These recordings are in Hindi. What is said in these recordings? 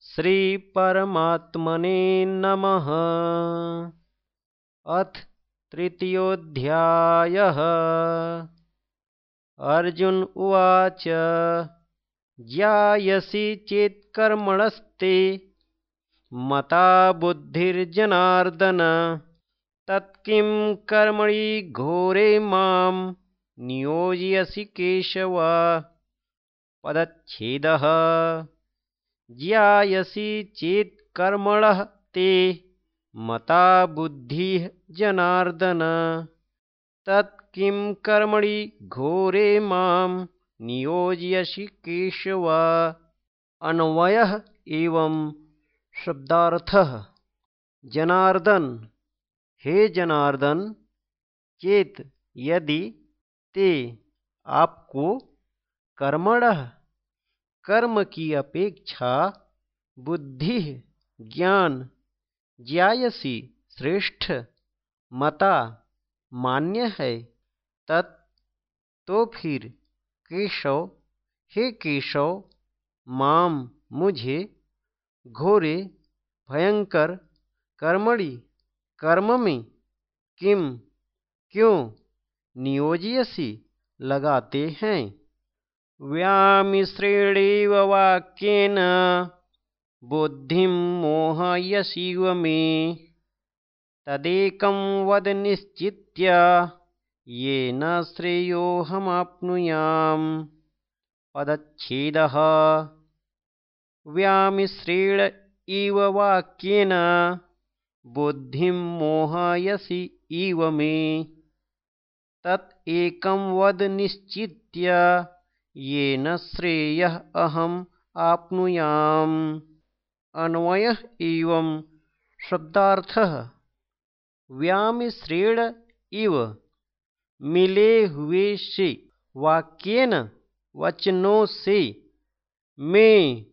श्रीपरमात्मने नमः। अथ तृतीयोऽध्यायः। अर्जुन उवाच ज्यायसि चेत्कर्मणस्ते मता बुद्धिर्जनार्दन तत्किं कर्मणि घोरे माँ नियोजयसि केशव। पदच्छेदः। ज्यायसि चेत् कर्मणः ते मता बुद्धिः जनार्दन। तत् किं कर्मणि घोरे मां नियोजयसि केशव। अन्वयः एवं शब्दार्थः। जनार्दन। हे जनार्दन चेत यदि ते आपको कर्मणः, कर्म की अपेक्षा बुद्धि, ज्ञान, ज्यायसी, श्रेष्ठ, मता, मान्य है। तत् तो फिर केशव, हे केशव, माम मुझे घोरे भयंकर कर्मणि, कर्म में किम, क्यों नियोजियसी लगाते हैं। व्यामिश्रेणेव वाक्येन बुद्धिं मोहयसीव मे तदेकं वद निश्चित्य येन श्रेयोऽहमाप्नुयाम्। पदच्छेदः व्यामिश्रेण इव वाक्येन बुद्धिं मोहयसि इव मे। तत् एकं वद निश्चित्य, येन श्रेयः अहम् आप्नुयाम्। अन्वयः एवं। शब्दार्थः। व्यामिश्रेण इव। मिले हुए से वाक्यन वचनों से मैं।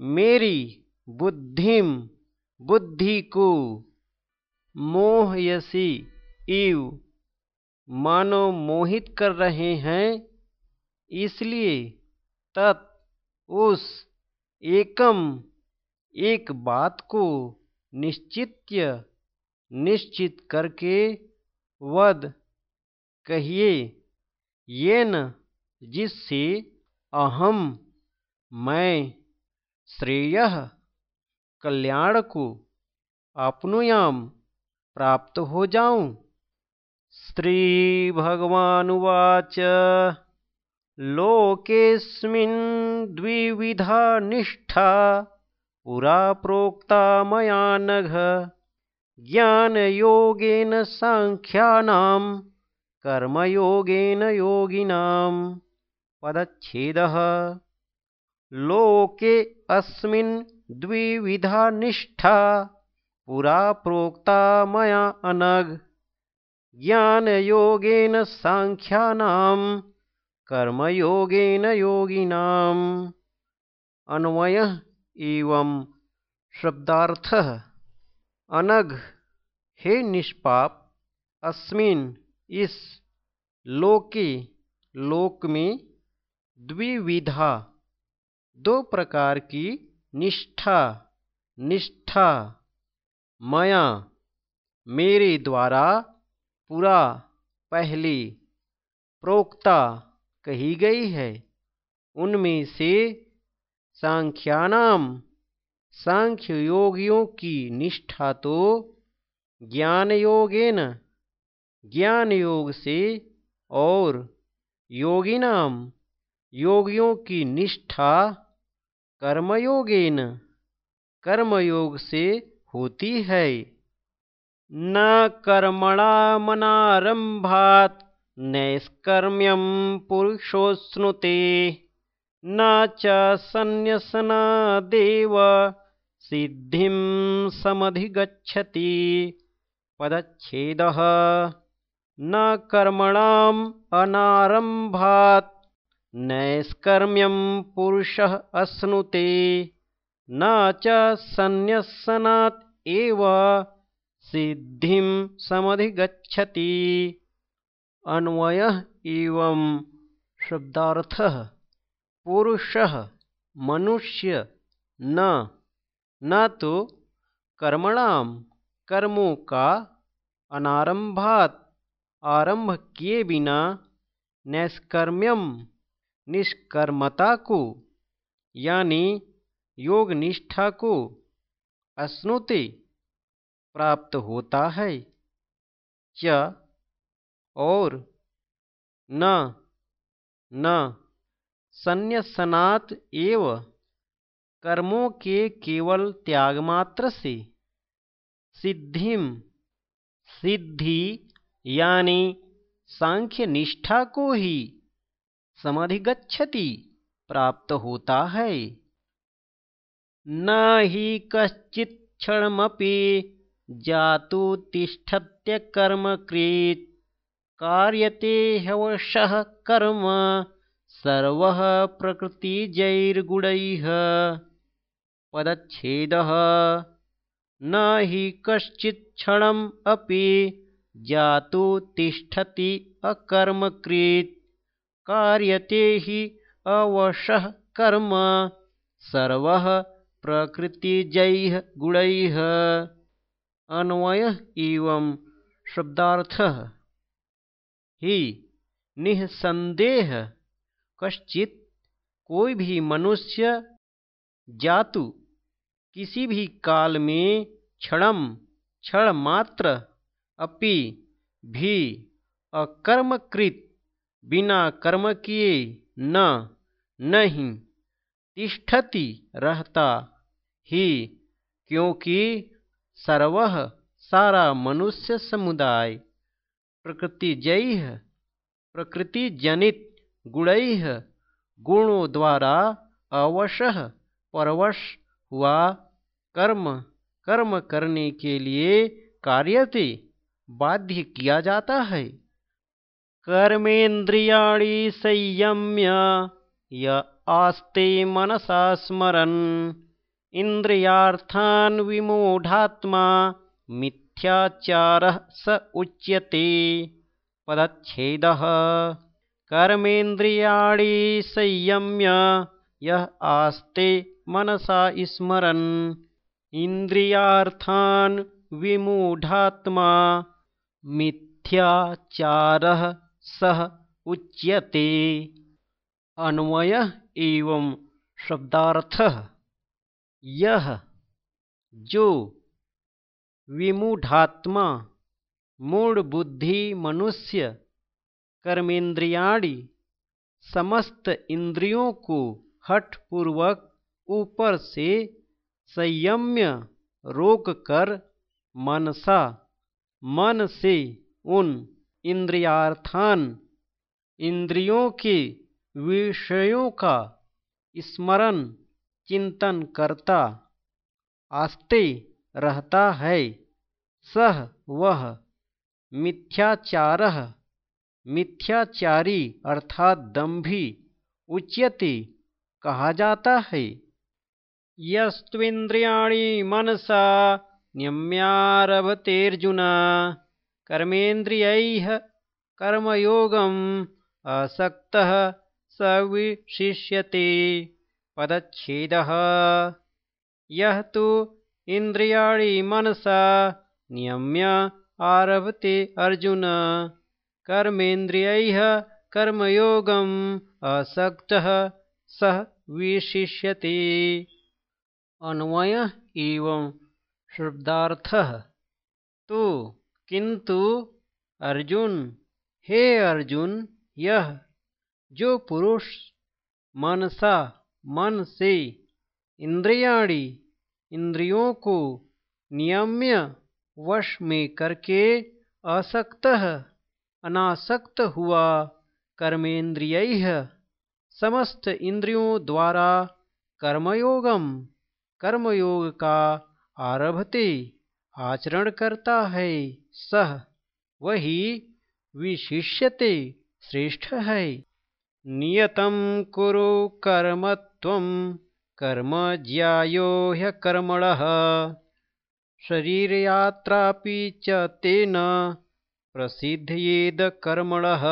मेरी बुद्धिम बुद्धि को। मोहयसी। इव। मानो मोहित कर रहे हैं, इसलिए तत् उस एकम एक बात को निश्चित्य, निश्चित करके वद कहिए ये न जिससे अहम मैं, श्रेय कल्याण को अपनुयाम प्राप्त हो जाऊँ। श्री भगवानुवाच लोकेऽस्मिन् द्विविधा निष्ठा, पुरा प्रोक्ता मया नघ। ज्ञानयोगेन साङ्ख्यानां कर्मयोगेन योगिनां पदच्छेदः। लोके अस्मिन् द्विविधा निष्ठा, पुरा प्रोक्ता मया अनघ। ज्ञानयोगेन साङ्ख्यानां कर्मयोगेन योगिनाम अन्वय एवं शब्दार्थः। अनग हे निष्पाप, अस्मिन इस लोके लोक में द्विविधा, दो प्रकार की निष्ठा निष्ठा। मया, मेरे द्वारा पूरा पहले प्रोक्ता कही गई है। उनमें से सांख्यानाम सांख्य योगियों की निष्ठा तो ज्ञान योगेन ज्ञान योग से और योगिनाम योगियों की निष्ठा कर्मयोगेन, कर्मयोग से होती है। न कर्मणा मनारंभात नैष्कर्म्यं पुरुषोऽश्नुते न च सन्न्यसनादेव सिद्धिं समधिगच्छति। पदच्छेदः। न कर्मणाम् अनारम्भात् नैष्कर्म्यं पुरुषः अश्नुते न च सन्न्यसनात् एव सिद्धिं समधिगच्छति। अन्वय एवं शब्दार्थ पुरुष मनुष्य न न तो कर्मणाम कर्मों का अनारंभात आरंभ किए बिना नैष्कर्म्यम निष्कर्मता को यानी योग निष्ठा को अश्नुते प्राप्त होता है। क्या और न न संन्यासनात् एव कर्मों के केवल त्याग मात्र से। सिद्धिम सिद्धि यानी सांख्य निष्ठा को ही समधिगछति प्राप्त होता है। न ही कश्चित क्षणमपि जातु तिष्ठत्य कर्मकृत् कार्यते हवशः कर्म सर्वः प्रकृतिजैर्गुणैः। पदच्छेदः न हि कश्चित् क्षणम् अपि जातु तिष्ठति अकर्मकृत् कार्यते हि अवशः कर्म सर्वः प्रकृतिजैः गुणैः अन्वय एवं शब्दार्थः। ही निसंदेह कश्चित कोई भी मनुष्य जातु किसी भी काल में क्षणम क्षण मात्र अपि भी अकर्मकृत, बिना कर्म किए न, नहीं, तिष्ठति रहता। ही, क्योंकि सर्व सारा मनुष्य समुदाय। प्रकृति जय प्रकृति जनित गुण, गुणों द्वारा अवश परवश हुआ कर्म। कर्म करने के लिए कार्यते बाध्य किया जाता है। कर्मेन्द्रियाणि संयम्य आस्ते मनसा स्मरन्। इन्द्रियार्थान् विमूढात्मा मिथ्याचारः स उच्यते। पदच्छेदः। कर्मेन्द्रियाणि संयम्य यः आस्ते मनसा स्मरन्। इन्द्रियार्थान् विमूढात्मा मिथ्याचारः सह उच्यते। अन्वय एवं शब्दार्थ यह जो विमूढ़ात्मा, मूढ़ बुद्धि, मनुष्य, कर्मेंद्रियाणी, समस्त इंद्रियों को हठपूर्वक ऊपर से संयम्य रोक कर मनसा, मन से उन इंद्रियार्थान, इंद्रियों के विषयों का स्मरण चिंतन करता आस्ते रहता है। सह वह मिथ्याचार मिथ्याचारी अर्थात दम्भी उच्यते कहा जाता है। यस्त्विन्द्रियाणि मनसा निम्यारभतेर्जुना कर्मेन्द्रियैः कर्मयोगम् असक्तः स विशिष्यते पदच्छेदः। यः तु मनसा नियम्य आरभते अर्जुन। कर्मेन्द्रियैः कर्मयोगम् असक्तः सः विशिष्यते अन्वय एवं शब्दार्थः। तो किंतु अर्जुन, हे अर्जुन यह जो पुरुष, मनसा मन से इंद्रियाणी इंद्रियों को नियम्य वश में करके असक्त अनासक्त हुआ कर्मेन्द्रिय समस्त इंद्रियों द्वारा कर्मयोगम, कर्मयोग का आरभते, आचरण करता है, सह, वही विशिष्यते श्रेष्ठ है। नियतम कुरु कर्म त्वं कर्म ज्यायो ह्यकर्मणः शरीरयात्रापि च तेन प्रसिद्धयेद कर्मणः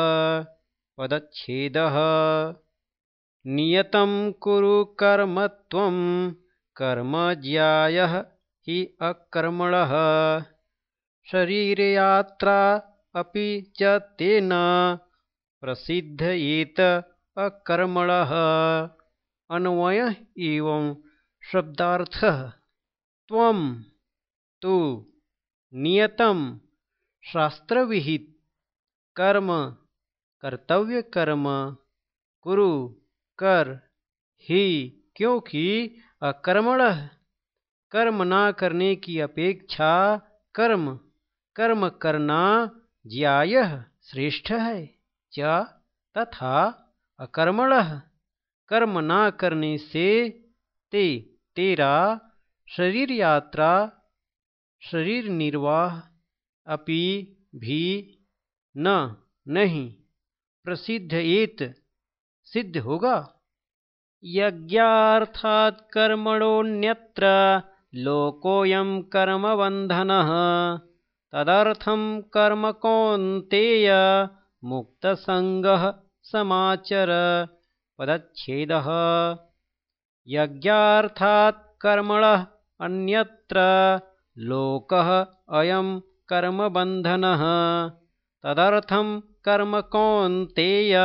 पदच्छेदः। नियतं कुरु कर्म त्वं कर्मज्यायः हि अकर्मणः। शरीरयात्रा अपि च तेन प्रसिद्धयेत अकर्मण। अन्वय एवं शब्दार्थ। त्वं तु नियतम शास्त्रविहित। कर्म कर्तव्य कर्म कुरु कर ही क्योंकि अकर्मण। कर्म ना करने की अपेक्षा कर्म कर्म करना ज्याय श्रेष्ठ है। च तथा अकर्मण। कर्म ना करने से ते तेरा शरीर यात्रा शरीर निर्वाह अपि भी न, नहीं। प्रसिद्ध एत सिद्ध होगा। यज्ञार्थात् कर्मणोऽन्यत्र लोकोऽयं कर्मबन्धनः। कर्म कौन्तेय मुक्तसङ्गः समाचर। पदच्छेदः। यज्ञार्थात् कर्मणः अन्यत्र। लोकः अयं कर्मबन्धनः। तदर्थं कर्म कौन्तेय।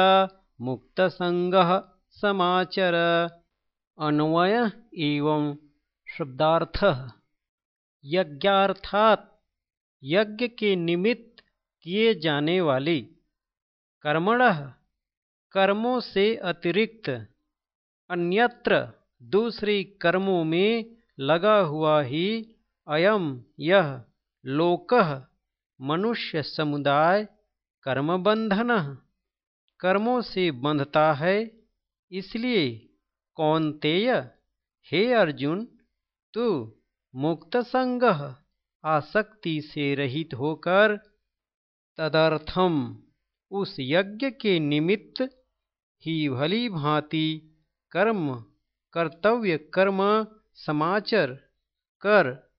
मुक्तसंग समाचर। अन्वय एवं शब्दार्थ। यज्ञार्थात यज्ञ के निमित्त किए जाने वाले कर्मण कर्मों से अतिरिक्त। अन्यत्र दूसरे कर्मों में लगा हुआ ही अयम यह लोक मनुष्य समुदाय कर्मबंधन। कर्मों से बंधता है, इसलिए कौनतेय हे अर्जुन, तू मुक्त संग आसक्ति से रहित होकर तदर्थम। उस यज्ञ के निमित्त ही भली भांति कर्म, कर्तव्य, कर्म, समाचर, कर,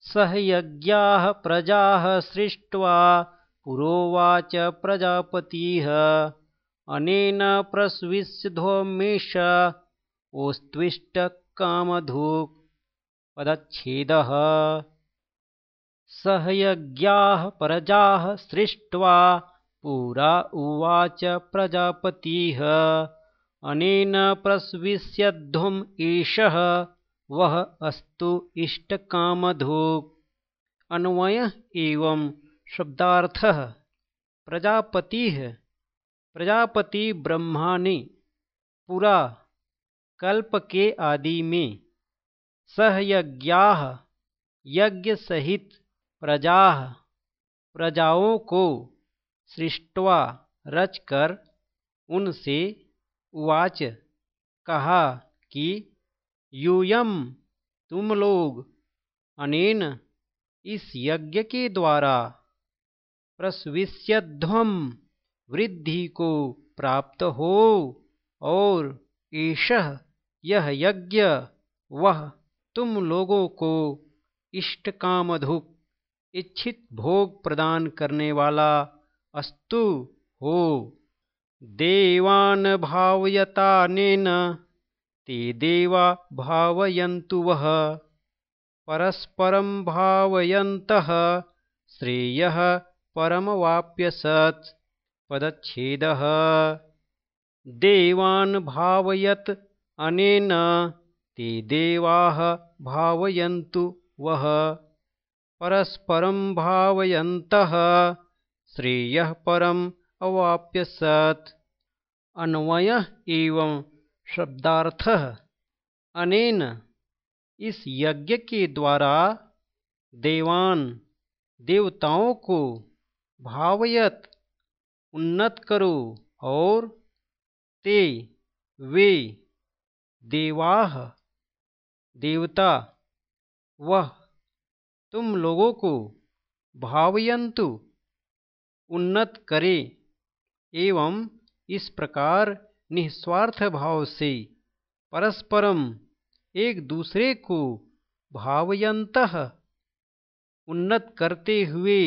सहयज्ञा प्रजा सृष्ट्वा पुरोवाच प्रजापतिः। अनेन प्रस्विष्धोमेष ओस्त्विष्टकामधूक्। पदच्छेदः। सहयज्ञाः प्रजाः सृष्ट्वा पुरा उवाच प्रजापतिः। अनेन प्रस्विष्यध्वम् एषः वह अस्तु इष्टकामधूक्। अन्वय एवं शब्दार्थ। प्रजापति। प्रजापति ब्रह्मा ने पूरा। कल्प के आदि में। सहयज्ञा यज्ञ। सहित प्रजा। प्रजाओं को सृष्टवा रचकर उनसे उवाच। कहा कि, यूयम, तुम लोग अनेन इस यज्ञ के द्वारा प्रस्विष्यध्वम वृद्धि को प्राप्त हो और ईश यह यज्ञ, वह तुम लोगों को इष्ट कामधुक इच्छित भोग प्रदान करने वाला अस्तु हो। देवान भावयता नेन ते देवा भावयन्तु वह परस्परं भावयन्तः श्रेयः परमवाप्यसत् पदच्छेदः। देवान् भावयत् अनेन ते देवाः भावयन्तु वः परस्परं भावयन्तः श्रेयः परम् अवाप्यसत् अन्वय एवं शब्दार्थः। अनेन इस यज्ञ के द्वारा देवान देवताओं को भावयत, उन्नत करो और ते वे देवाह, देवता, वह तुम लोगों को भावयंतु। उन्नत करे एवं इस प्रकार निस्वार्थ भाव से परस्परम एक दूसरे को भावयंत उन्नत करते हुए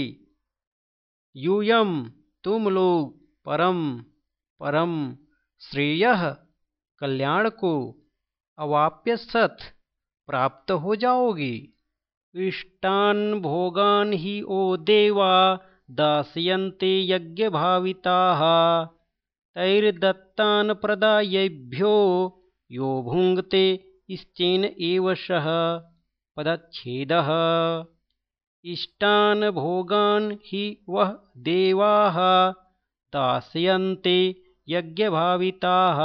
यूयम तुम लोग परम परम श्रेय कल्याण को अवाप्य सत प्राप्त हो जाओगे। इष्टान भोगान ही ओ देवा दास्यन्ते यज्ञभाविताः। तैर्दत्तान् प्रदायेभ्यो यो भुङ्क्ते इष्टेन एव सः पदच्छेदः। इष्टान् भोगान् हि वः देवाः। दास्यन्ते यज्ञभाविताः।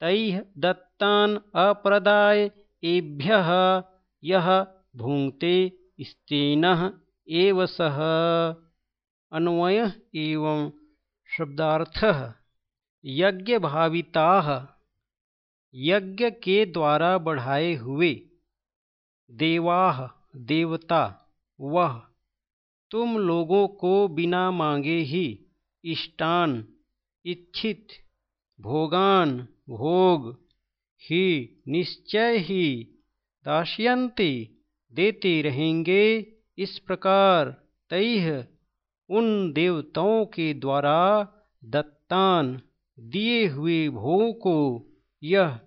तैः दत्तान् अप्रदाय एभ्यः। यः भुङ्क्ते स्तेनः एव सः अन्वय एवं शब्दार्थ यज्ञ भाविता यज्ञ के द्वारा बढ़ाए हुए। देवाह देवता, वह, तुम लोगों को बिना मांगे ही इष्टान, इच्छित, भोगान, भोग, ही निश्चय ही दास्यन्ति, देते रहेंगे इस प्रकार तैह उन देवताओं के द्वारा दत्तान दिए हुए भोग को यह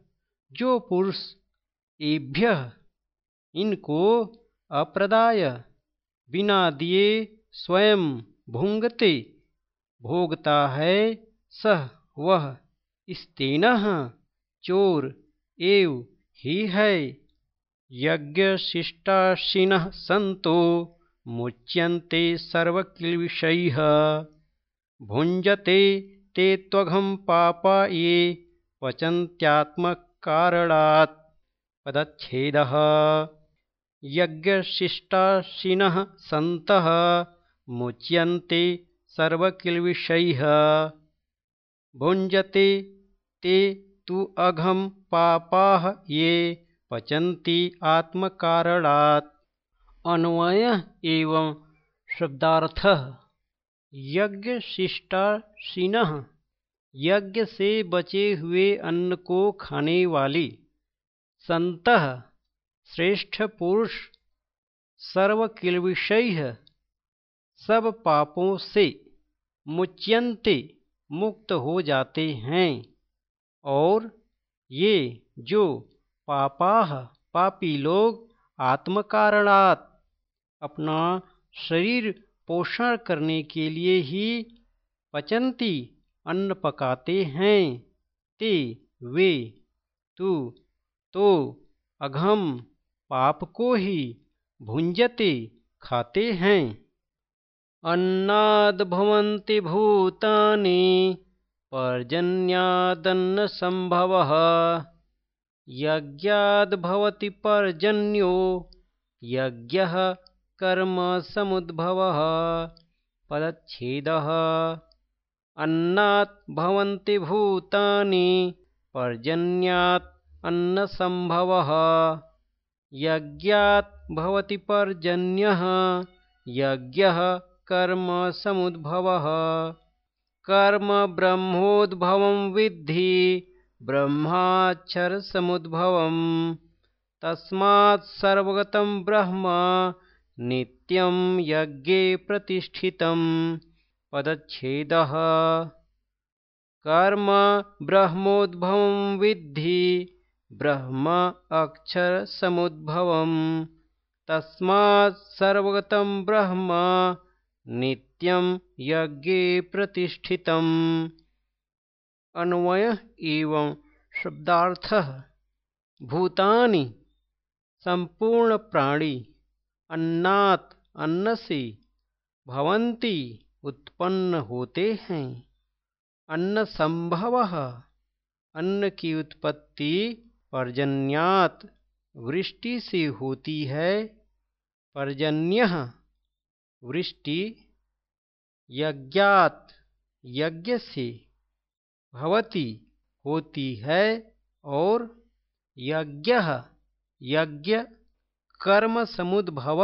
जो पुरुष एभ्य इनको अप्रदाय बिना दिए स्वयं भुंगते भोगता है, सह वह स्तेन चोर एव ही है। यज्ञ शिष्टाशिन संतो मुच्यन्ते सर्वकिल्विषैः भुञ्जते ते त्वघं पापा ये पचन्त्यात्मकारणात् पदच्छेदः। यज्ञशिष्टाशिनः सन्तः मुच्यन्ते सर्वकिल्विषैः भुञ्जते ते तु अघं पापाः ये पचन्ति आत्मकारणात् अन्वय एवं शब्दार्थ। यज्ञ शिष्टाशीन यज्ञ से बचे हुए अन्न को खाने वाली संत, श्रेष्ठ पुरुष, सर्वकिलविषय, सब पापों से मुच्यंते मुक्त हो जाते हैं। और ये जो पापा पापी लोग, आत्मकारणात् अपना शरीर पोषण करने के लिए ही पचंती अन्न पकाते हैं। ते वे, तू तो अघम पाप को ही भुंजते खाते हैं। अन्नाद भवन्ति भूतानि पर्जन्यादन्न संभव। यज्ञाद भवति पर्जन्यो, यज्ञ कर्म समुद्भवः। पदच्छेदः। अन्नात् भवन्ति भूतानि पर्जन्यात् अन्नसम्भवः। यज्ञात् भवति पर्जन्यः यज्ञः कर्म समुद्भवः। कर्म ब्रह्मोद्भवं विद्धि ब्रह्माक्षरसमुद्भवम्। तस्मात् सर्वगतं ब्रह्म नित्यं यज्ञे प्रतिष्ठितं पदच्छेदः। कर्म ब्रह्मोद्भवं विद्धि ब्रह्म अक्षरसमुद्भवम्। तस्मात् सर्वगतं ब्रह्म नित्यं यज्ञे प्रतिष्ठितम्। अन्वय एवं शब्दार्थः। भूतानि संपूर्ण प्राणी अन्नात अन्न से भवंती उत्पन्न होते हैं। अन्न संभव अन्न की उत्पत्ति पर्जन्यात वृष्टि से होती है। पर्जन्य, वृष्टि यज्ञात यज्ञ से भवती, होती है और यज्ञ यज्ञ कर्म समुद्भव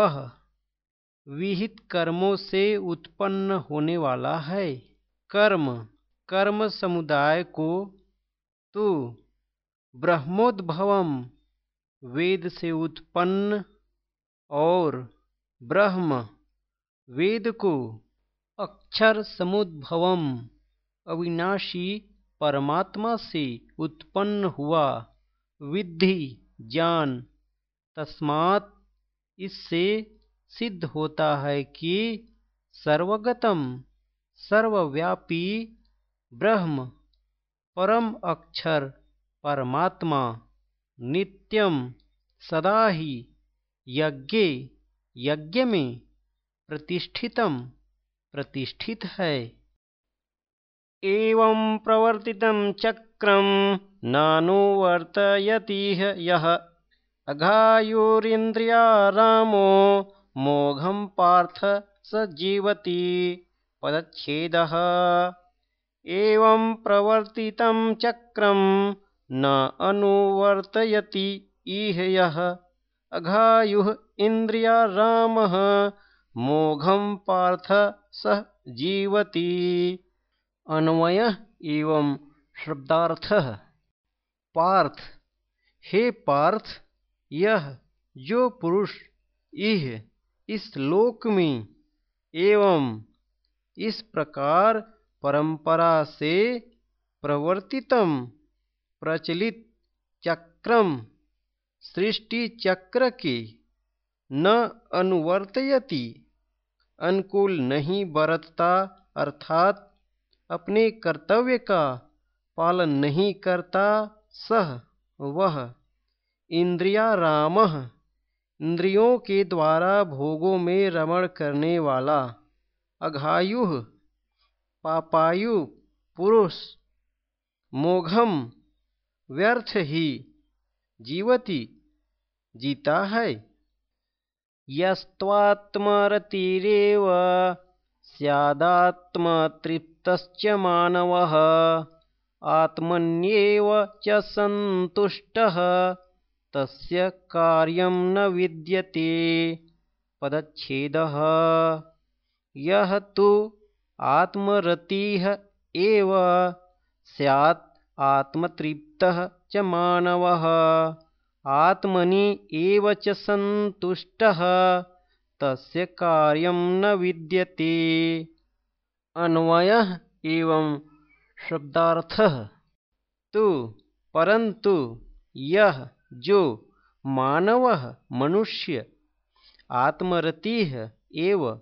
विहित कर्मों से उत्पन्न होने वाला है। कर्म कर्म समुदाय को तो ब्रह्मोद्भवम, वेद से उत्पन्न और ब्रह्म, वेद को अक्षर समुद्भवम, अविनाशी परमात्मा से उत्पन्न हुआ विधि ज्ञान तस्मात् इससे सिद्ध होता है कि सर्वगतम, सर्वव्यापी ब्रह्म, परम अक्षर, परमात्मा, नित्यम, सदा ही यज्ञ यज्ञ में प्रतिष्ठितम, प्रतिष्ठित है। एवं प्रवर्तितं चक्रं नानुवर्तयतीह यः अघायुरिन्द्रियारामो मोघं पार्थ स जीवति पदच्छेदः। एवं प्रवर्तितं चक्रं न अनुवर्तयति इह यः अघायुः इन्द्रियारामः मोघं पार्थ स जीवति। अन्वय एवं शब्दार्थ। पार्थ। हे पार्थ यह जो पुरुष इह इस लोक में एवं इस प्रकार परंपरा से प्रवर्तितम प्रचलित चक्रम सृष्टि चक्र के न अनुवर्तयति। अनुकूल नहीं बरतता अर्थात अपने कर्तव्य का पालन नहीं करता सह वह इंद्रिया राम इंद्रियों के द्वारा भोगों में रमण करने वाला, अघायु, पापायु, पुरुष, मोघम, व्यर्थ ही, जीवती, जीता है। यस्त्वात्मरतिरेव, स्यादात्मतृप्तश्च मानवः, आत्मन्येव च सन्तुष्टः। तस्य कार्यं न विद्यते। पदच्छेदः। यः तु आत्मरतिः एव स्यात् आत्मतृप्तः च मानवः। आत्मनि एव च सन्तुष्टः तस्य कार्यं न विद्यते। अन्वय एवं शब्दार्थ। तो परंतु यह जो मानव मनुष्य, आत्मरति एव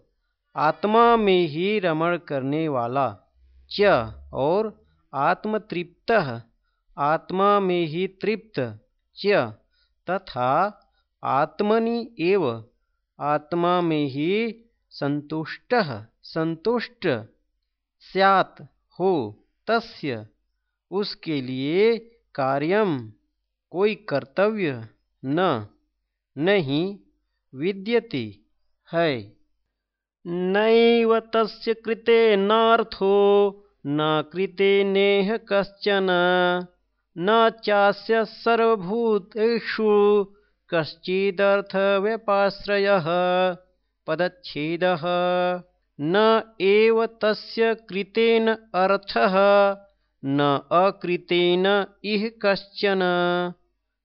आत्मा में ही रमण करने वाला, च और आत्मतृप्त आत्मा में ही तृप्त, च तथा आत्मनि एव आत्मा में ही संतुष्ट संतुष्ट स्यात् हो तस्य, उसके लिए कार्यम। कोई कर्तव्य न, नहीं विद्यते है। नैव कृते नार्थो, न कृते नेह कश्चन, न चास्य सर्वभूतेषु कश्चिदर्थव्यपाश्रयः, पदच्छेदः। न एव तस्य कृतेन अर्थः न अकृतेन इह कश्चन।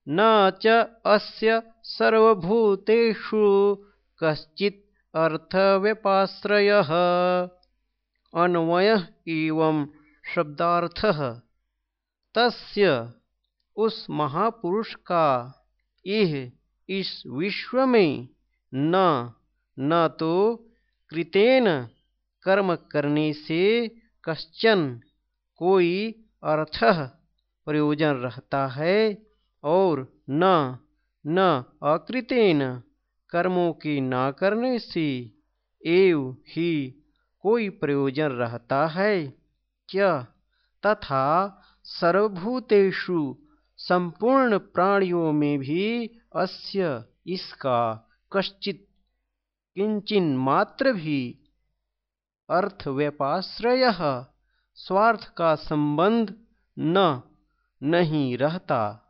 न च अस्य सर्वभूतेषु, कश्चित् अर्थव्यपाश्रयः। अन्वयः एवं शब्दार्थः। तस्य उस महापुरुष का यह इस विश्व में न न तो कृतेन कर्म करने से कश्चन। कोई अर्थ प्रयोजन रहता है और न न अकृतेन कर्मों के ना करने से एव ही कोई प्रयोजन रहता है। क्या तथा सर्वभूतेषु संपूर्ण प्राणियों में भी अस्य इसका कश्चित किंचिन मात्र भी अर्थ व्यपाश्रय स्वार्थ का संबंध न, नहीं रहता।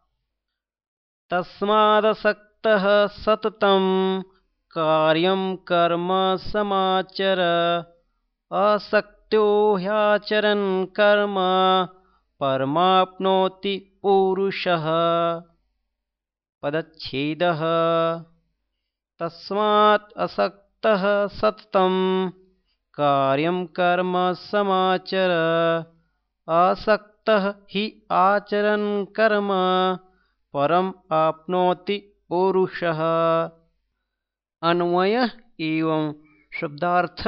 तस्मादसक्त सततम कार्यम कर्म समाचर असक्तो ह्याचरन कर्म परमाप्नोति पुरुषः। पदच्छेदः। तस्मात् असक्तः सततं कार्यं कर्म समाचर। असक्तः हि आचरन् कर्म, परम् आपनोति पुरुषः। अन्वय एवं शब्दार्थ।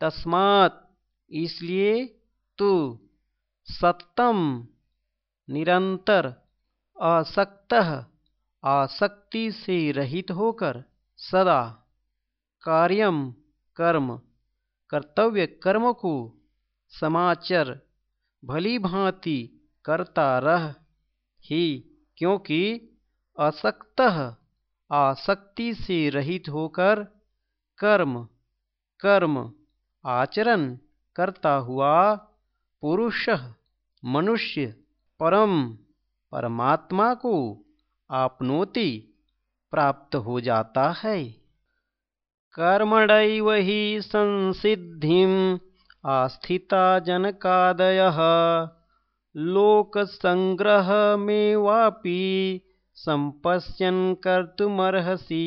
तस्मात् इसलिए तू सत्तम निरंतर असक्त आसक्ति से रहित होकर सदा कार्यम कर्म कर्तव्य कर्म को समाचर भली भांति करता रह। ही, क्योंकि असक्त आसक्ति से रहित होकर कर्म कर्म आचरण करता हुआ पुरुष मनुष्य परम परमात्मा को आपनोति प्राप्त हो जाता है। कर्मणैव ही संसिद्धिम आस्थिता जनकादय लोकसंग्रहमेवापि सम्पश्यन् कर्तुमर्हसि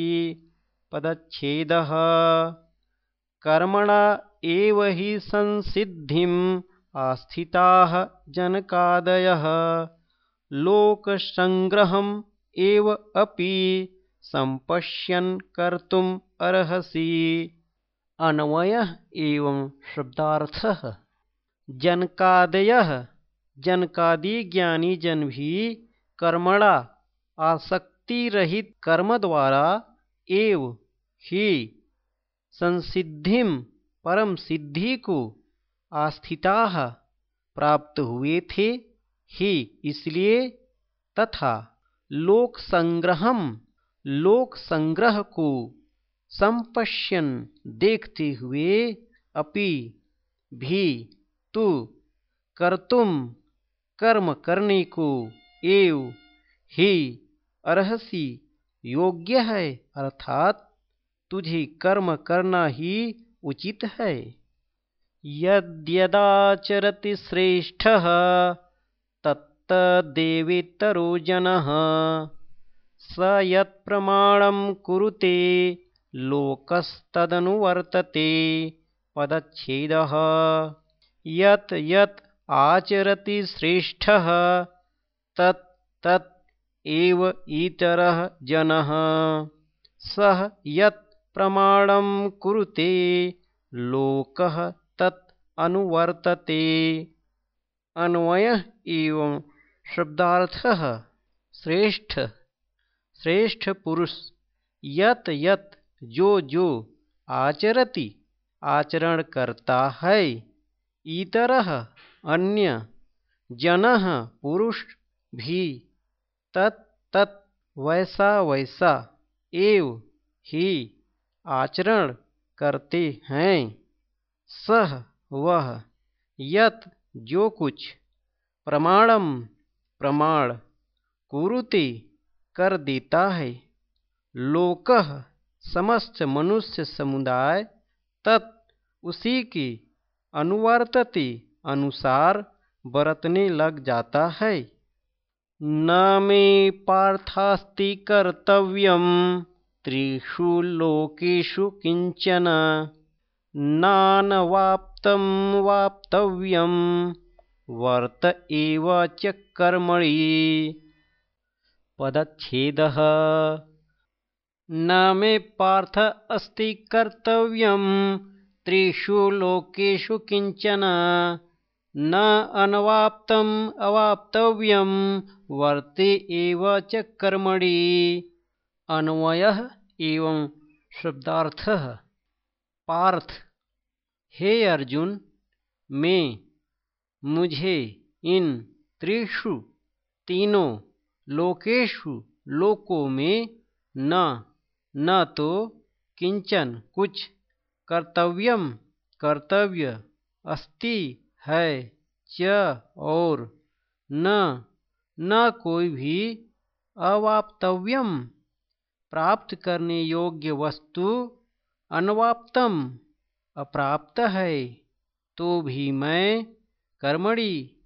पदच्छेदः। कर्मणा एव हि संसिद्धिम् आस्थिताः जनकादयः। लोकसङ्ग्रहम् एव अपि सम्पश्यन् कर्तुम् अर्हसि। अन्वयः एवं शब्दार्थः। जनकादयः। जनकादि ज्ञानी जन भी कर्मणा आसक्ति रहित कर्म द्वारा एव ही संसिद्धिम परम सिद्धि को आस्थिता प्राप्त हुए थे ही इसलिए तथा लोक संग्रहम लोक संग्रह को संपश्यन देखते हुए अपि भी तू कर्तुम कर्म करने को एव ही अर्हसी योग्य है, अर्थात तुझे कर्म करना ही उचित है। यद्यदाचरति श्रेष्ठः तत्तदेवेतरो जनः स यत्प्रमाणं कुरुते लोकस्तदनुवर्तते पदच्छेदः। यत् यत् आचरति श्रेष्ठः तत् तत् एव इतरः जनः। सः यत् प्रमाणं कुरुते लोकः तत् अनुवर्तते। अन्वय एवं शब्दार्थः श्रेष्ठ श्रेष्ठ पुरुष, यत यत जो जो आचरति, आचरण करता है। इतर अन्य, जन पुरुष भी, तत् तत् वैसा वैसा, एव ही आचरण करते हैं। सह वह यत जो कुछ प्रमाणम प्रमाण, कुरुते कर देता है। लोक समस्त मनुष्य समुदाय तत् उसी के अनुवर्तते अनुसार बरतने लग जाता है। न मे पार्थास्ति कर्तव्यम, त्रिषु लोकेषु किंचन। नानवाप्तं वर्त एव च कर्मणि। पदच्छेदः। न मे पार्थ अस्ति कर्तव्यं त्रिषु लोकेषु किंचन। न अनवाप्तम् अवाप्तव्यं वर्ते एव च कर्मणि। अन्वय एवं शब्दार्थ। पार्थ। हे अर्जुन, मैं, मुझे इन त्रिषु तीनों लोकेशु लोकों में न न तो किंचन कुछ कर्तव्यम कर्तव्य अस्ति है च और न न कोई भी अवाप्तव्यम प्राप्त करने योग्य वस्तु अनवाप्तम अप्राप्त है तो भी मैं कर्मणि,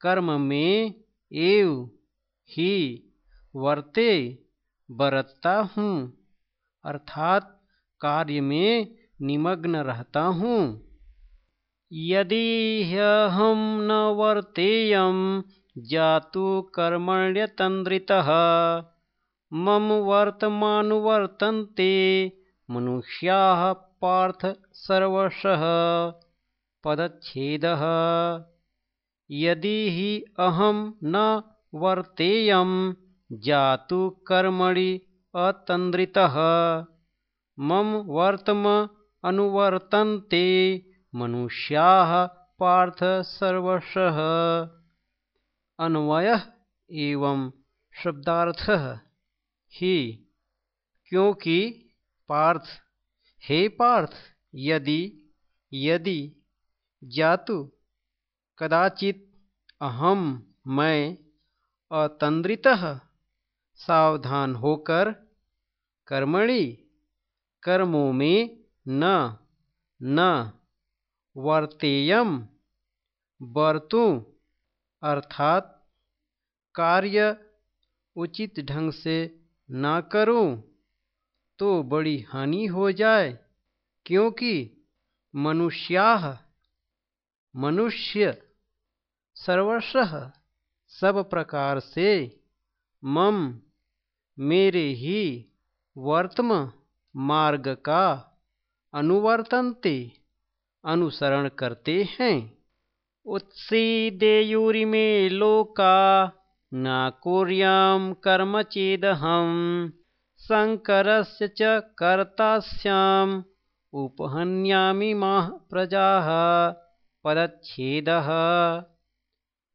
कर्म में एव ही वर्ते बरतता हूँ, अर्थात कार्य में निमग्न रहता हूँ। यदि ह्यहं न वर्तेयं, जातु कर्मण्यतन्द्रितः, मम वर्तमानुवर्तन्ते मनुष्याः पार्थ सर्वशः, पदच्छेदः। यदि ही अहम न वर्तेयं जातु कर्मणि अतन्द्रितः। मम वर्तम अनुवर्तन्ते, मनुष्याः पार्थ सर्वशः। अन्वयः एवं शब्दार्थः। ही, क्योंकि पार्थ, हे पार्थ, यदि यदि जातु, कदाचित अहम मैं अतंद्रित सावधान होकर कर्मणि, कर्मों में न न, वर्तेयम बरतूं अर्थात कार्य उचित ढंग से न करूँ तो बड़ी हानि हो जाए, क्योंकि मनुष्या, मनुष्य सर्वशः सब प्रकार से मम मेरे ही वर्तम मार्ग का अनुवर्तनते अनुसरण करते हैं। उत्सीदेयुरिमे लोका न कुर्यां कर्म चेदहं। शङ्करस्य च कर्ता स्याम् उपहन्यामि माः प्रजाः पदच्छेदः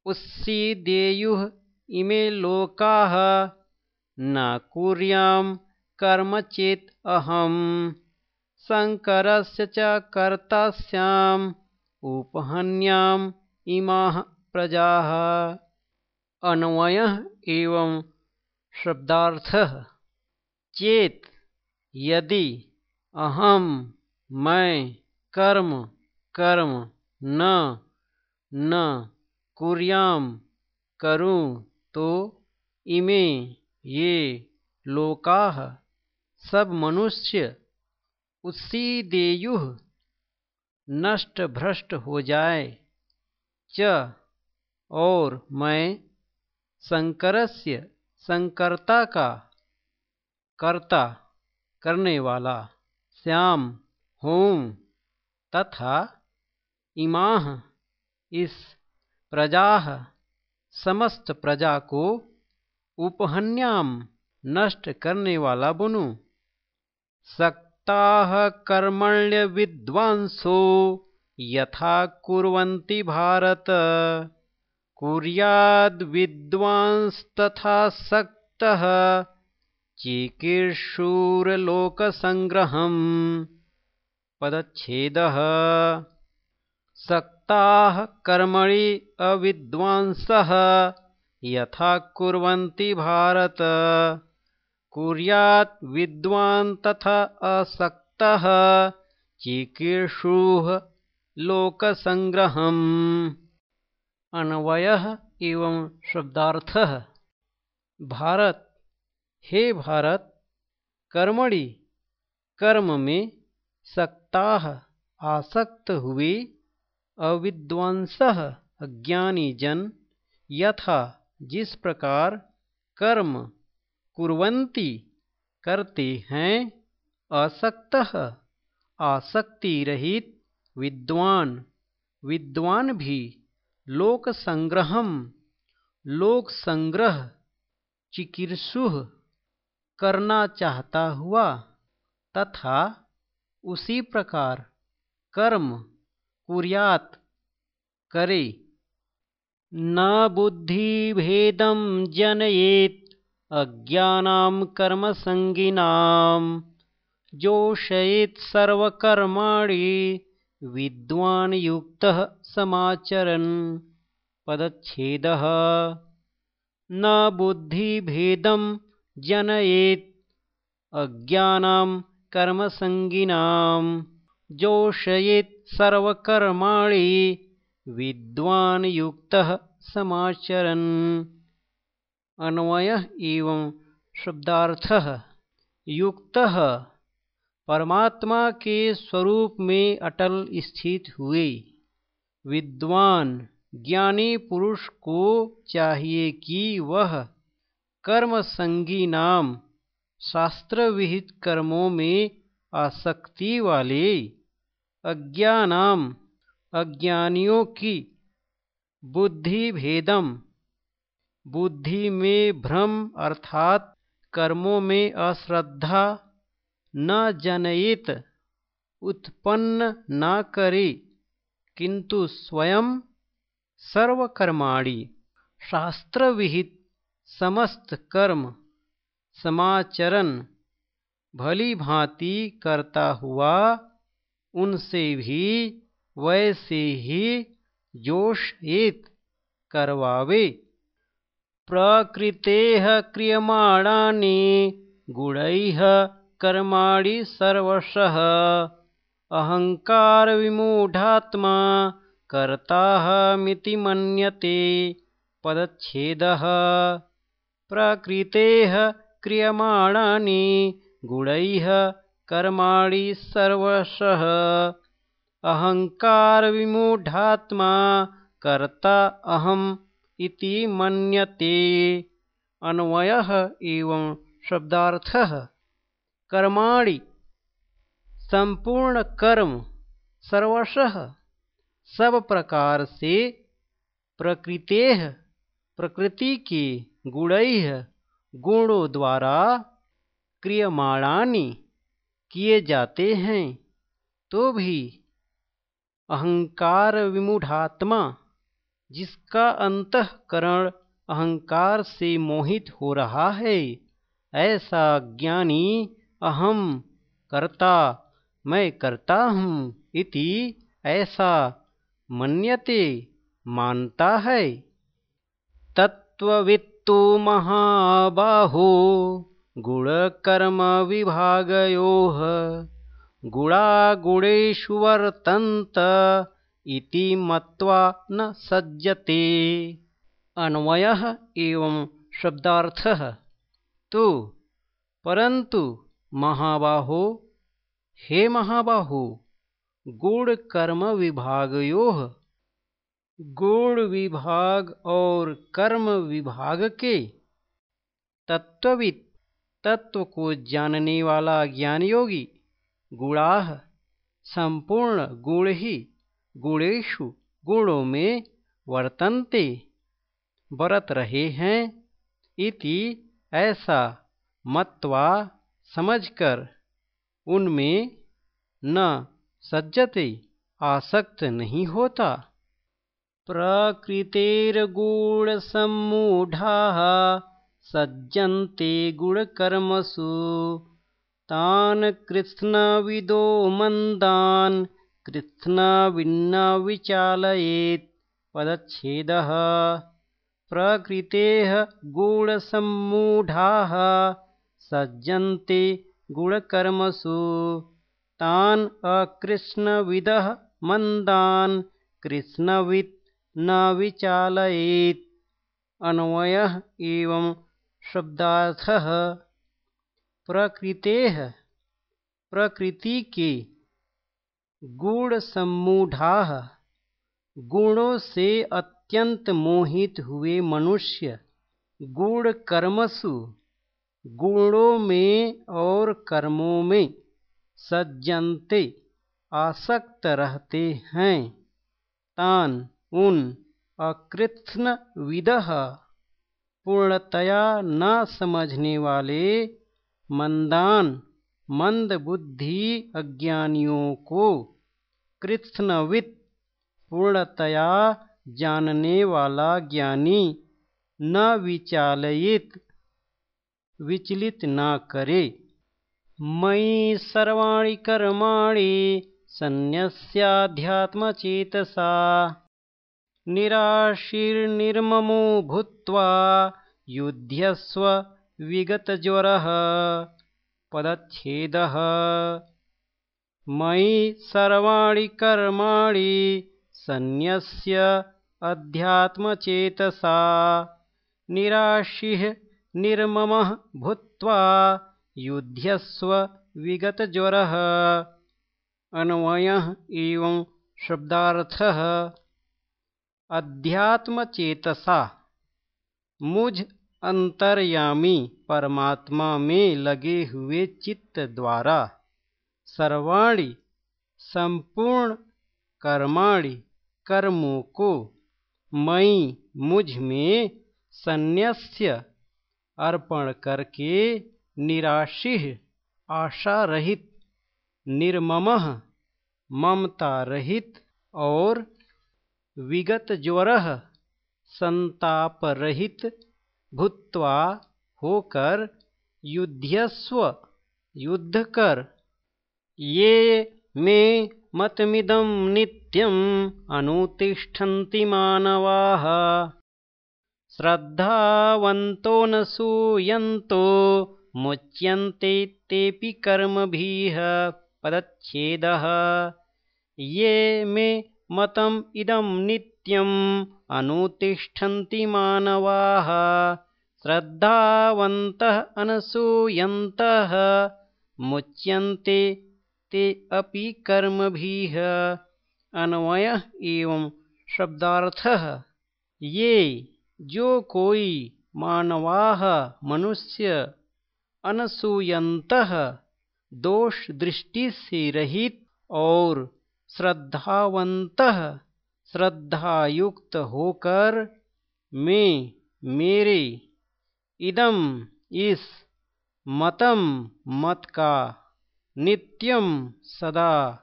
उस्सीदेयुः इमे लोकाः न कुर्यां कर्म चेत् अहं। शङ्करस्य च कर्ता स्याम् उपहन्याम् इमाः प्रजाः। अन्वयः एवं शब्दार्थः चेत यदि अहम मैं, कर्म कर्म, न न कुर्याम करूँ तो इमे ये लोकाह सब मनुष्य उसी देयुह नष्ट भ्रष्ट हो जाए। च। और मैं शंकरस्य संकर्ता का कर्ता करने वाला श्याम हूँ तथा इमाह इस प्रजा, समस्त प्रजा को उपहन्याम नष्ट करने वाला बनूं। सक्ता कर्मण्य विद्वांसो यथा कुर्वन्ति भारत। कुर्याद विद्वांस तथा सक्तः चिकीर्षूरलोकसङ्ग्रहम् पदच्छेदः। सक्ताः कर्मणि अविद्वांसः यथा कुर्वन्ति भारत। कुर्यात् विद्वान् तथा असक्तः चिकीर्षुः लोकसङ्ग्रहम्। अन्वयः एवं शब्दार्थः। भारत। हे भारत, कर्मणि, कर्म में सक्ता आसक्त हुए अविद्वांस अज्ञानी जन यथा जिस प्रकार कर्म कुर्वन्ति करते हैं असक्त आसक्ति रहित विद्वान। विद्वान भी लोक संग्रहम लोक संग्रह चिकीर्षु करना चाहता हुआ तथा उसी प्रकार कर्म कुर्यात। करे। न बुद्धि भेदम जनयेत। अज्ञानां कर्मसङ्गिनां। जोषयेत् सर्वकर्माणि। विद्वान् युक्तः समाचरन्। पदच्छेदः। न बुद्धिभेदं जनयेत्। अज्ञानां कर्मसङ्गिनां। जोषयेत् सर्वकर्माणि विद्वान् युक्तः समाचरन्। अन्वयः एवं शब्दार्थः। युक्तः, परमात्मा के स्वरूप में अटल स्थित हुए। विद्वान, ज्ञानी पुरुष को चाहिए कि वह कर्म संगी नाम शास्त्र विहित कर्मों में आसक्ति वाले अज्ञानाम, अज्ञानियों की बुद्धि भेदम बुद्धि में भ्रम अर्थात कर्मों में अश्रद्धा, न जनयित, उत्पन्न न करे, किंतु स्वयं सर्वकर्माणी। शास्त्र विहित समस्त कर्म, समाचरण, भली भांति करता हुआ उनसे भी वैसे ही जोश हित करवावे। प्रकृते क्रियमाणानि गुणैः कर्माणि सर्वशः। अहङ्कारविमूढात्मा कर्ताहमिति मन्यते पदच्छेदः। प्रकृतेः क्रियमाणानि गुणैः कर्माणि सर्वशः। अहङ्कारविमूढात्मा कर्ता अहम् इति मन्यते। अन्वयः एवं शब्दार्थः। कर्माणि संपूर्ण कर्म सर्वशः। सब प्रकार से प्रकृते प्रकृति के गुण, गुणों द्वारा क्रियमाणानि किए जाते हैं तो भी अहंकार विमूढ़ात्मा, जिसका अंतकरण अहंकार से मोहित हो रहा है, ऐसा ज्ञानी अहम करता मैं करता हूँ इति ऐसा मन्यते मानता है। तत्वित्तु महाबाहो। गुणकर्म विभागयो गुणागुणेषु वर्तन्त इति मत्वा न सज्जते। अन्वयः एवं शब्दार्थः। तो परंतु महाबाहो, हे महाबाहो गुण कर्म विभागयो गुण विभाग और कर्म विभाग के तत्वित तत्व को जानने वाला ज्ञान योगी गुणा संपूर्ण गुण ही गुणेशु गुणों में वर्तन्ते, बरत रहे हैं इति ऐसा मत्वा समझकर उनमें न सज्जते, आसक्त नहीं होता। प्रकृतिर्गूढ़सम्मूढाः सज्जन्ते गुणकर्मसु। तान् कृत्स्नविदो मन्दान् कृत्स्नविन्न विचालयेत् पदच्छेदः। प्रकृतेः गूढसम्मूढाः सज्जन्ते गुणकर्मसु। तान् अकृष्णविदः मन्दान् कृष्णवित् न विचालयेत् अन्वयः एवं शब्दार्थः प्रकृतेः प्रकृति के गुण सम्मूढ़ाः गुणों से अत्यंत मोहित हुए मनुष्य गुण कर्मसु गुणों में और कर्मों में सज्जनते, आसक्त रहते हैं। तान उन अकृत्न विद पूर्णतया न समझने वाले मंदान, मंद बुद्धि अज्ञानियों को कृत्नवित पूर्णतया जानने वाला ज्ञानी, न विचालयित, विचलित न करे। मयि सर्वाणि कर्माणि सन्न्यस्याध्यात्मचेतसा, निराशीर्निर्ममो भूत्वा युध्यस्व विगतज्वरः पदच्छेदः। मयि सर्वाणि कर्माणि सन्न्यस्य अध्यात्मचेतसा। निराशिः निर्ममः भूत्वा युध्यस्व विगतज्वरः अन्वयः एवं शब्दार्थः। अध्यात्मचेतसा। मुझ अंतर्यामी परमात्मा में लगे हुए चित्त द्वारा सर्वाणी, संपूर्ण कर्माणि कर्मों को मई मुझमें संन्यास्य अर्पण करके निराशी आशा रहित निर्मम ममता रहित और विगत ज्वर संताप रहित भूत्वा होकर युद्धस्व युद्ध कर ये में मतमिदं नित्यम् अनुतिष्ठन्ति मानवाः। श्रद्धावन्तो न सूयन्तो मुच्यन्ते तेऽपि कर्मभिः पदच्छेदः। ये मे मतम् इदं नित्यम् अनुतिष्ठन्ति मानवाः। श्रद्धावन्तः अनसूयन्तः। मुच्यन्ते ते अपि कर्मभिः। अन्वय एवं शब्दार्थः। ये, जो कोई मानवाह मनुष्य अनसूयंत दोष दृष्टि से रहित और श्रद्धावंत श्रद्धायुक्त होकर मैं, मेरे इदम इस, मतम, मत का नित्यम सदा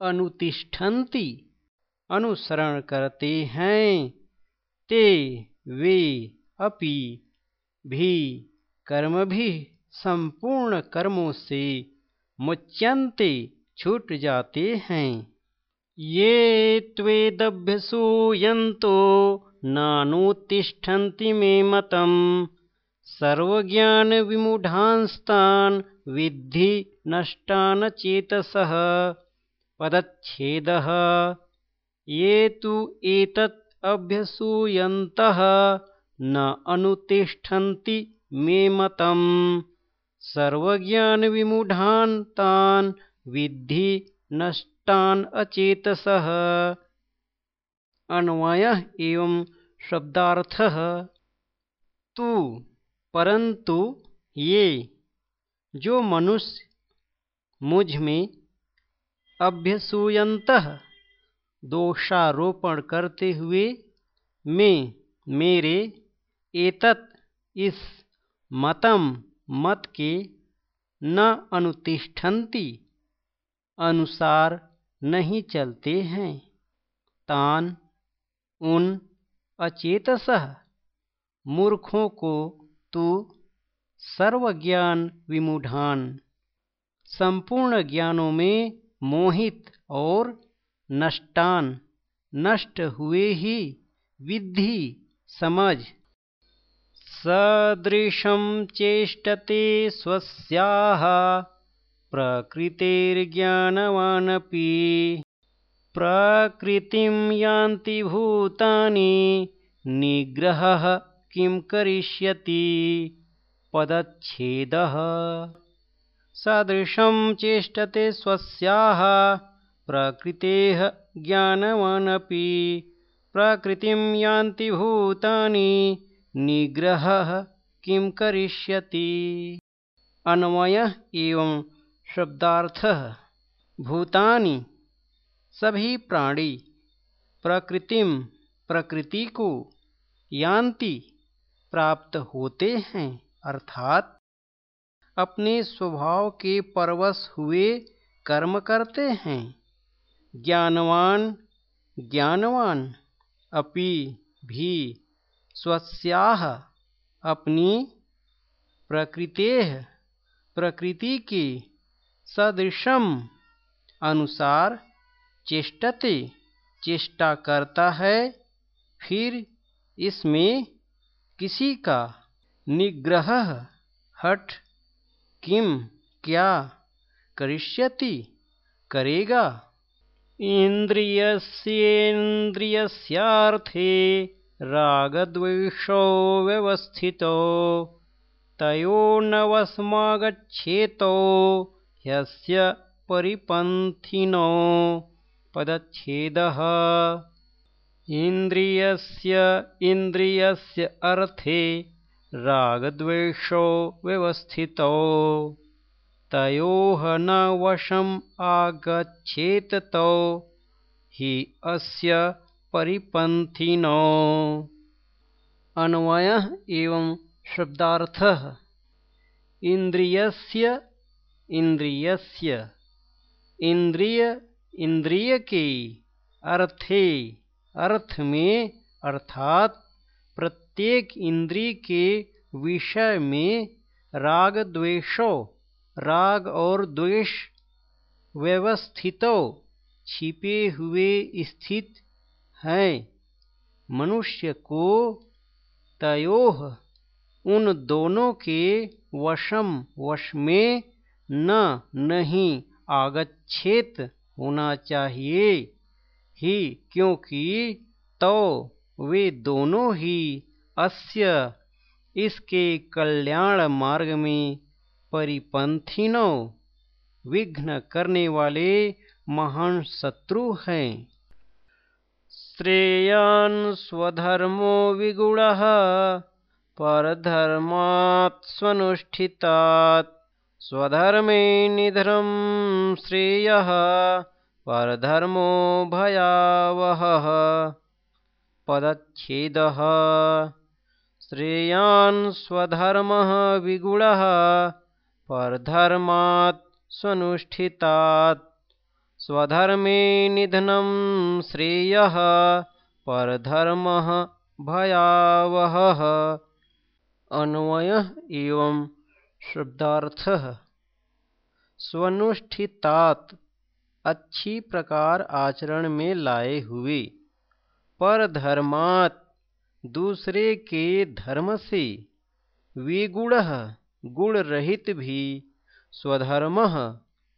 अनुतिष्ठन्ति, अनुसरण करते हैं, ते वे अपि भी कर्म भी संपूर्ण कर्मों से मुच्यन्ते छूट जाते हैं। ये त्वेदभ्यसूयन्तो नानुतिष्ठन्ति मे मतम् सर्वज्ञानविमूढांस्तान् विद्धि नष्टान चेतसः पदच्छेदः। ये तु एतत् अभ्यसूयन्तः न अनुतिष्ठन्ति मे तान् विद्धि नष्टान् अचेतसः। अन्वयः एवं शब्दार्थ। तु परंतु ये, जो मनुष्य मुझमें अभ्यसूयंत दोषारोपण करते हुए मैं मेरे एतत् इस मतम मत के न अनुतिष्ठन्ति अनुसार नहीं चलते हैं। तान, उन, अचेतस, मूर्खों को तू सर्वज्ञान विमूढ़ान, संपूर्ण ज्ञानों में मोहित और नष्टान, नष्ट हुए ही विद्धि समझ सदृशं चेष्टते स्वस्याः प्रकृतिर्ज्ञानवानपि प्रकृतिं यान्ति भूतानि निग्रहः किं करिष्यति? पदच्छेदः। सदृशं चेष्टते स्वस्याः प्रकृतेः ज्ञानवानपि प्रकृतिं यान्ति भूतानि निग्रहः किं करिष्यति? अन्वय एवं शब्दार्थः, भूतानि, सभी प्राणी प्रकृतिम प्रकृति को यान्ति प्राप्त होते हैं, अर्थात अपने स्वभाव के परवश हुए कर्म करते हैं। ज्ञानवान ज्ञानवान, अपि भी स्वस्याह अपनी प्रकृते, प्रकृति के सदृशम। अनुसार चेष्टते, चेष्टा करता है, फिर इसमें किसी का निग्रह हठ किम क्या करिष्यति, करेगा। इन्द्रियस्येन्द्रियस्यार्थे रागद्वेषो व्यवस्थितो तयोर्नवस्मागच्छेतो ह्यस्य परिपन्थिनो पदच्छेदः। इन्द्रियस्य इन्द्रियस्य अर्थे रागद्वेषो व्यवस्थितौ। तयोः न वशम् आगच्छेत तौ। हि अस्य परिपन्थिनो। अन्वयः एवं शब्दार्थः। इन्द्रियस्य इंद्रियस्य इंद्रिय इंद्रिय के अर्थे। अर्थ में अर्थात प्रत्येक इंद्रिय के विषय में राग द्वेषो राग और द्वेष व्यवस्थितो छिपे हुए स्थित हैं। मनुष्य को तयोह उन दोनों के वशम, वश में न नहीं आगच्छेत होना चाहिए। ही क्योंकि तो वे दोनों ही अस्य इसके कल्याण मार्ग में परिपंथिनो विघ्न करने वाले महान शत्रु हैं। श्रेयान स्वधर्मो विगुण, परधर्मात् स्वधर्मे निधनं श्रेयः परधर्मो भयावहः। पदच्छेदः। श्रेयान् स्वधर्मः विगुणः परधर्मात् स्वनुष्ठितात्। स्वधर्मे निधनं श्रेयः परधर्मः भयावहः। अन्वयः एवं शब्दार्थ स्वनुष्ठितात अच्छी प्रकार आचरण में लाए हुए। पर धर्मात दूसरे के धर्म से विगुण गुण रहित भी स्वधर्म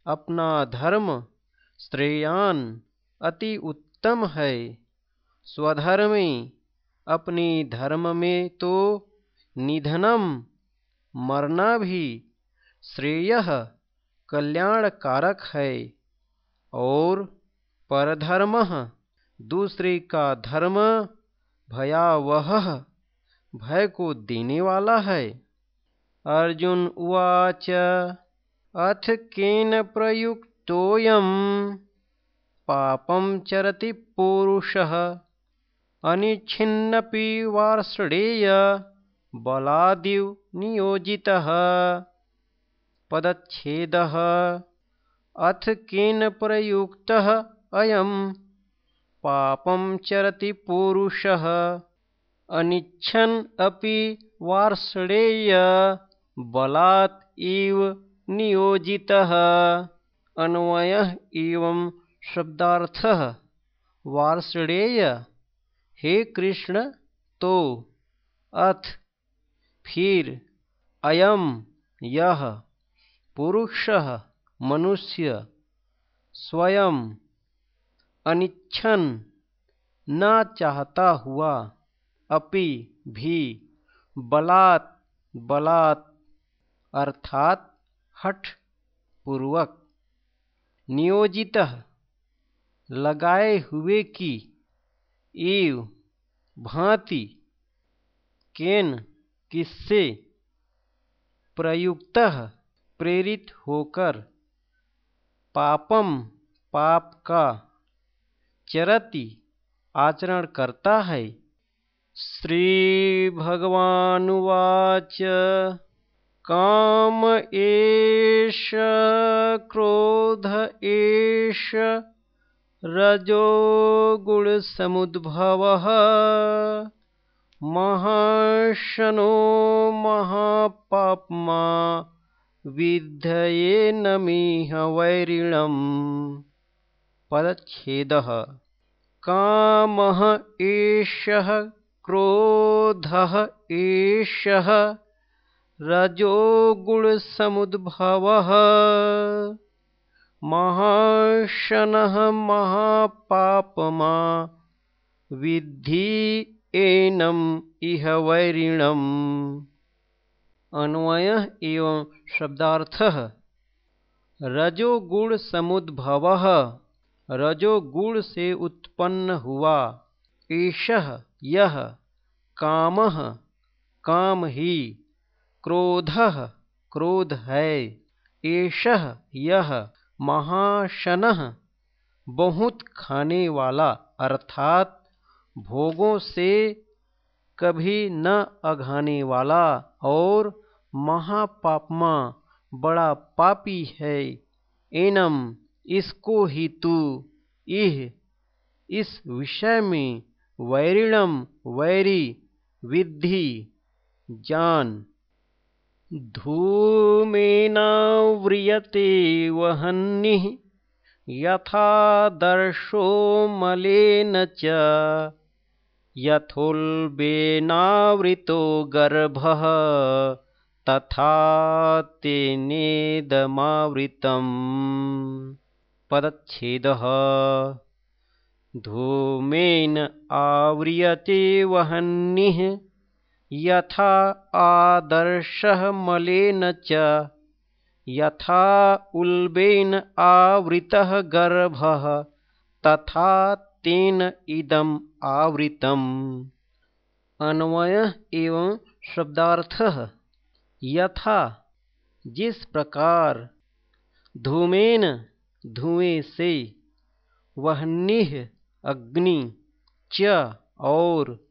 अपना धर्म श्रेयान अति उत्तम है। स्वधर्मी अपनी धर्म में तो निधनम मरना भी श्रेय कल्याणकारक है। और परधर्म, दूसरे का धर्म भयावह भय को देने वाला है। अर्जुन उवाच, अथ केन प्रयुक्तोऽयं? पापं चरति पुरुषः, अनिच्छिन्नपि वार्षणेय। बलादिव नियोजितः। पदच्छेदः। अथ केन प्रयुक्तः अयं? पापं चरति पुरुषः। अनिच्छन् अपि वार्षणेय। बलात् इव नियोजितः। अन्वयः एवं शब्दार्थः। वार्षणेय। हे कृष्ण तो। अथ फिर अयम यह पुरुष मनुष्य स्वयं अनिच्छन न चाहता हुआ अपि भी बलात् बलात् अर्थात हठ पूर्वक नियोजित लगाए हुए की एव भांति केन किससे प्रयुक्त प्रेरित होकर पापम पाप का चरति आचरण करता है? श्री भगवानुवाच काम एष, क्रोध एष रजो गुणसमुद्भवः महाशनो महापाप्मा विद्धयेनमिह वैरिणम्। पदच्छेदः। कामः एषः क्रोधः एषः रजोगुणसमुद्भवः। महाशनः महापापमा विद्धि एनम इह वैरिणम। अन्वय एवं शब्दार्थ। रजोगुण समुद्भव रजोगुण से उत्पन्न हुआ ईशः यह कामः, काम ही। क्रोध क्रोध है। ईशः यह महाशनः बहुत खाने वाला अर्थात भोगों से कभी न अघाने वाला और महापापमा बड़ा पापी है। एनम, इसको ही तू इह, इस विषय में वैरिणम वैरी विद्धि जान। धूमेनाव्रियते वहन्निः, यथा दर्शो मलेन च। यथोल्बेनावृतो गर्भः तथा तेनेदमावृतम् पदच्छेदः। धूमेन आव्रियते वह्निः यथा आदर्शः मलेन च यथा उल्बेन आवृतः गर्भः तथा तेन इदम आवृतम। अन्वय एवं शब्दार्थ। यथा, जिस प्रकार, धूमेन धुएँ से वहनिह अग्नि च और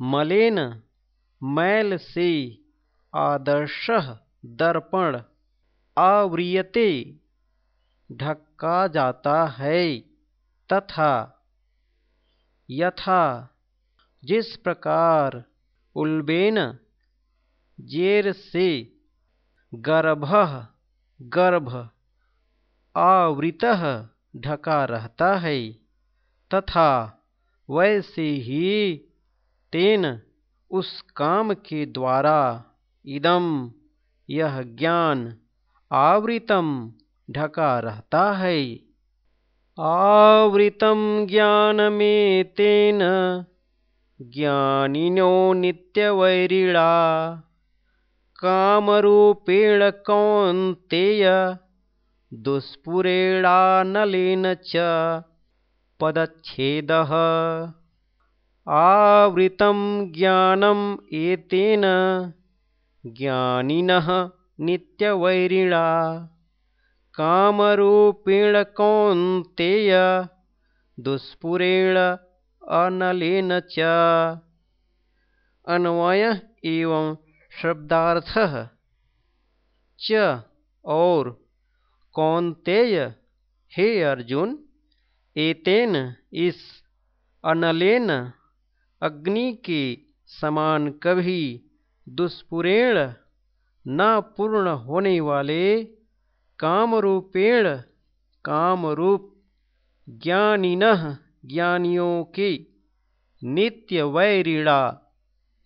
मलेन मैल से आदर्श दर्पण आवृयते ढका जाता है तथा यथा। जिस प्रकार उल्बेन जेर से गर्भ गर्भ आवृत ढका रहता है, तथा वैसे ही तेन उस काम के द्वारा इदम यह ज्ञान आवृतम ढका रहता है। आवृतं ज्ञानमेतेन ज्ञानिनो नित्यवैरिणा। कामरूपेण कौन्तेय दुष्पुरेणानलेन च पदच्छेदः। आवृतं ज्ञानम् एतेन ज्ञानिनः नित्यवैरिणा कामरूपेण कौन्तेय, दुष्पुरेण अनलेन च। अन्वय एवं शब्दार्थ। च और कौन्तेय, हे अर्जुन, एतेन इस अनलेन अग्नि के समान कभी दुष्पुरेण न पूर्ण होने वाले कामरूपेण कामरूप ज्ञानिन ज्ञानियों के नित्य वैरिणा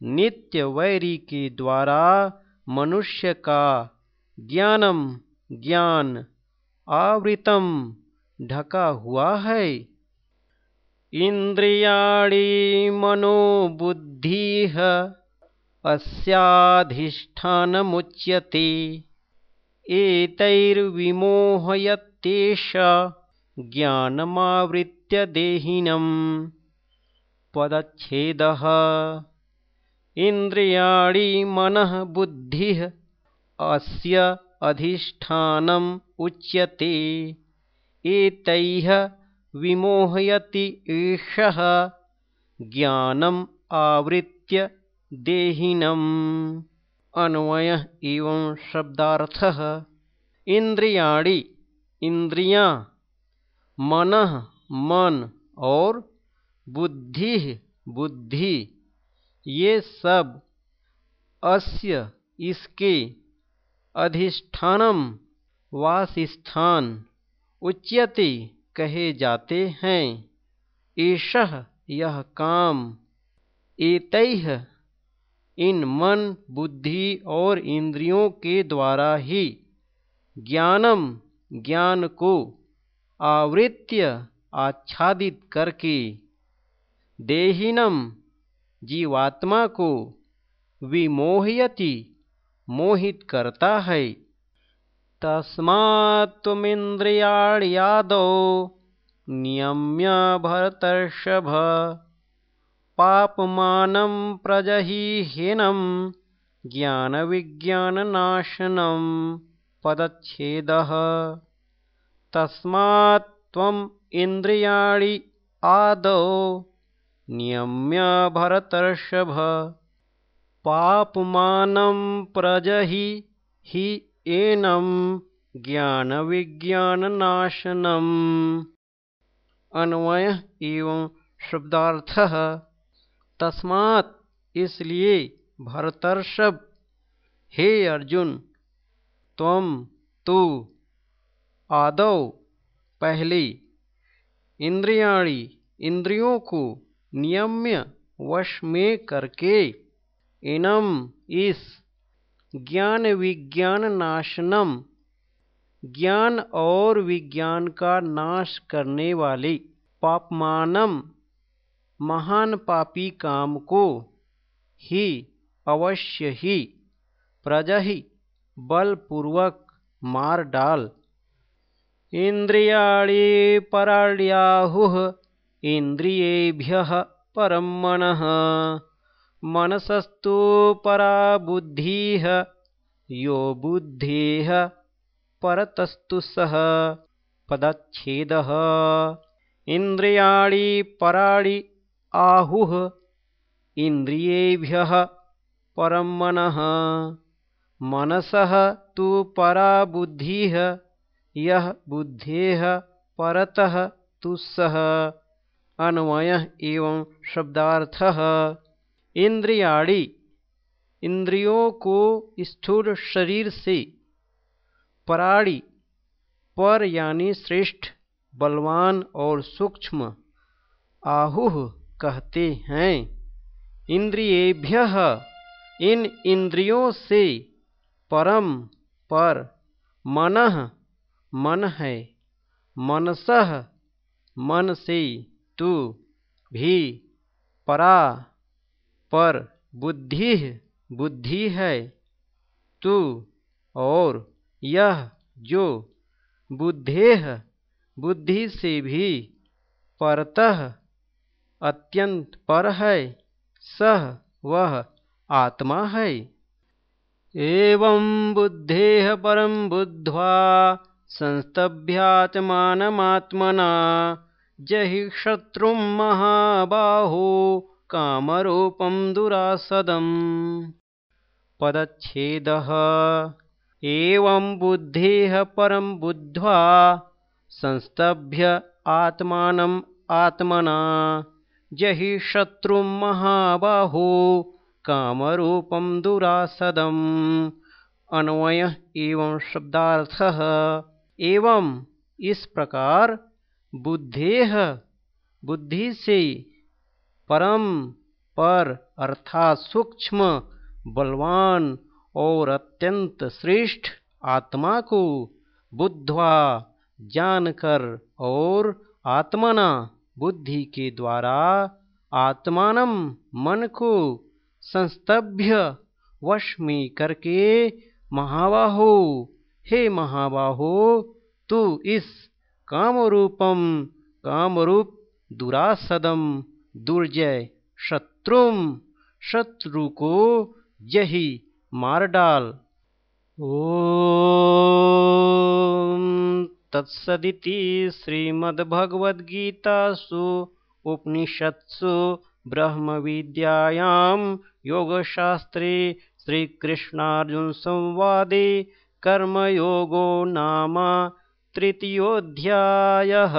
नित्य वैरी के द्वारा मनुष्य का ज्ञानम ज्ञान आवृतम ढका हुआ है। इंद्रियाणी मनोबुद्धि अस्याधिष्ठान अस्याधिष्ठानमुच्यते। एतैर्विमोहयत्येष ज्ञानमावृत्य देहिनम्। पदच्छेदः। इन्द्रियाणि मनः बुद्धिः अस्य अधिष्ठानम् उच्यते। एतैः विमोहयति एषः ज्ञानम् आवृत्य देहिनम् अन्वय एवं शब्दार्थ। इंद्रियाणी इंद्रियाँ मन मन और बुद्धि बुद्धि। ये सब अस्य इसके अधिष्ठानम वासिस्थान उच्यते कहे जाते हैं। ईश यह काम। एतैह इन मन, बुद्धि और इंद्रियों के द्वारा ही ज्ञानम, ज्ञान को आवृत्य आच्छादित करके देहिनम, जीवात्मा को विमोहयति, मोहित करता है। तस्मात्मिंद्रियादो नियम्य भरतर्षभ। पापमानं प्रजहिहीनं ज्ञानविज्ञाननाशनं पदच्छेदः। तस्मात् त्वम् इन्द्रियाणि आदौ नियम्य भरतर्षभ। पापमानं प्रजहि हि एनं ज्ञानविज्ञाननाशनम्। अन्वय एवं शब्दार्थ तस्मात् इसलिए भरतर्षभ, हे अर्जुन, तुम तू आदौ पहले इंद्रियाणी इंद्रियों को नियम्य वश में करके इनम इस ज्ञान विज्ञान नाशनम, ज्ञान और विज्ञान का नाश करने वाले पापमानम महान पापी काम को ही अवश्य ही प्रजहि, बलपूर्वक मार डाल। इंद्रियाणी पराण्याहुः इंद्रियेभ्य परम मन। मनसस्तु परा बुद्धि यो बुद्धेः परतस्तु सह पदच्छेदः। इन्द्रियाणि पराणि आहुः इन्द्रियेभ्यः परं मनः। मनसः तु परा बुद्धिः, यः बुद्धेः परतः तु एवं शब्दार्थः। इंद्रियाड़ी इंद्रियों को स्थूल शरीर से पराड़ी पर यानी श्रेष्ठ, बलवान और सूक्ष्म आहुह कहते हैं। इंद्रियेभ्य, इन इंद्रियों से परम पर मन मन है। मनस मन से तू भी परा पर बुद्धि बुद्धि है। तू और यह जो बुद्धेह बुद्धि से भी परतः अत्यंत पर है सह वह आत्मा है। एवं बुद्धेह परम बुद्ध्वा संस्तभ्यात्मात्मना जहि शत्रु महाबाहो कामरूपं दुरासदम्। पदच्छेदः। एवं बुद्धेः परं बुद्ध्वा संस्तभ्य आत्मानम् आत्मना जहि शत्रुं महाबाहो, कामरूपं दुरासदम्। अन्वय एवं शब्दार्थः। एवं इस प्रकार बुद्धेह बुद्धि से परम पर अर्थात सूक्ष्म, बलवान और अत्यंत श्रेष्ठ आत्मा को बुद्धवा जानकर और आत्मना बुद्धि के द्वारा आत्मानम मन को संस्तभ्य वश में करके महाबाहो। हे महाबाहो, तू इस कामरूपम कामरूप दुरासदम दुर्जय शत्रुम शत्रु को यही मार डाल। ओ तत्सदिति श्रीमद्भगवद्गीतासु उपनिषत्सु ब्रह्मविद्यायां योगशास्त्रे श्रीकृष्णार्जुनसंवादे कर्मयोगो नाम तृतीयोऽध्यायः